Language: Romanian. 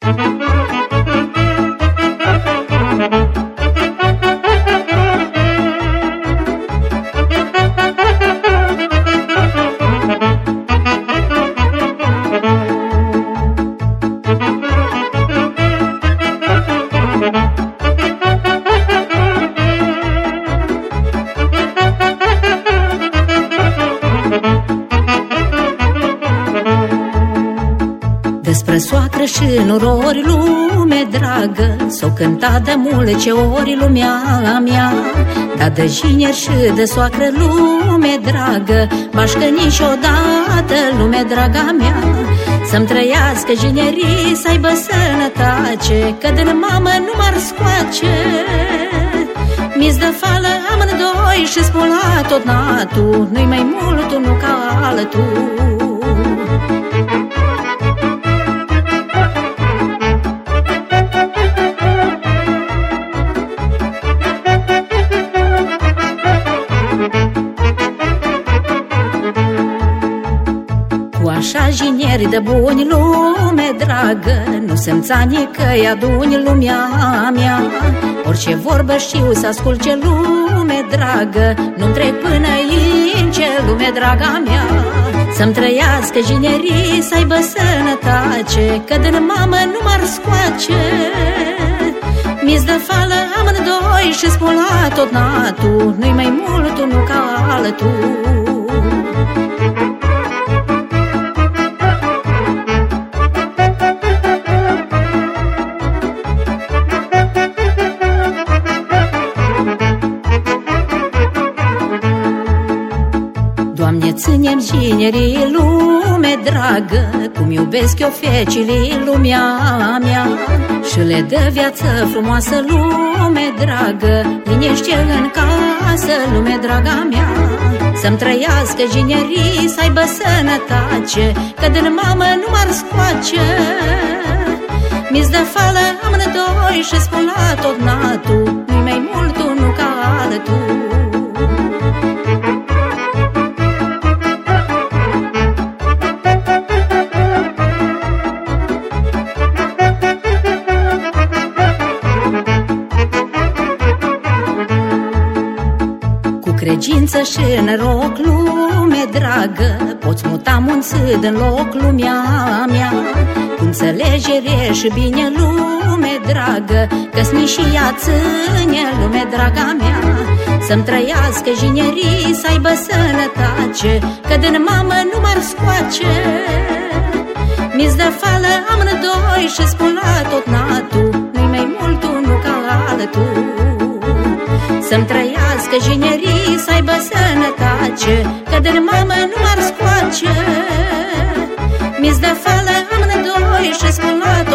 Despre soacră și norori lume dragă. S-o cânta de multe ori lumea mea. Dar de jiner și de soacră lume dragă Bașcă niciodată lume draga mea. Să-mi trăiască jinerii, să aibă sănătate Că din mamă nu m-ar scoace. Mi-ți dă fală amândoi și spula tot natu Nu-i mai mult unul ca altul așa jinieri de buni lume dragă Nu se-mi că i aduni lumea mea. Orice vorbă știu să ascult ce lume dragă Nu-mi trec până în ce lume draga mea. Să-mi trăiască jinerii, să aibă sănătate Că din mamă nu m-ar scoace. Mi-ți dă fală amândoi și spula tot natu Nu-i mai mult unul ca altul Doamne, ținem ginerii lume dragă Cum iubesc eu fecile lumea mea. Și le dă viață frumoasă lume dragă Liniște în casă lume draga mea. Să-mi trăiască ginerii, să aibă sănătate Că din mamă nu m-ar scoace. Mi-ți dă fală amândoi și spun la tot natul Regință și noroc, lume dragă. Poți muta munți din loc lumea mea. Cu înțelegere și bine lume dragă. Căsnișia ține lume draga mea. Să-mi trăiască jinerii, să aibă sănătate. Că din mamă nu m-ar scoace. Mi-ți dă fală amândoi și spun la tot natu Nu-i mai mult unul ca altul. Să-mi trăiască jinerii, să aibă sănătate Că din mamă nu m-ar scoace. Mi-ți dă fală amândoi și spun la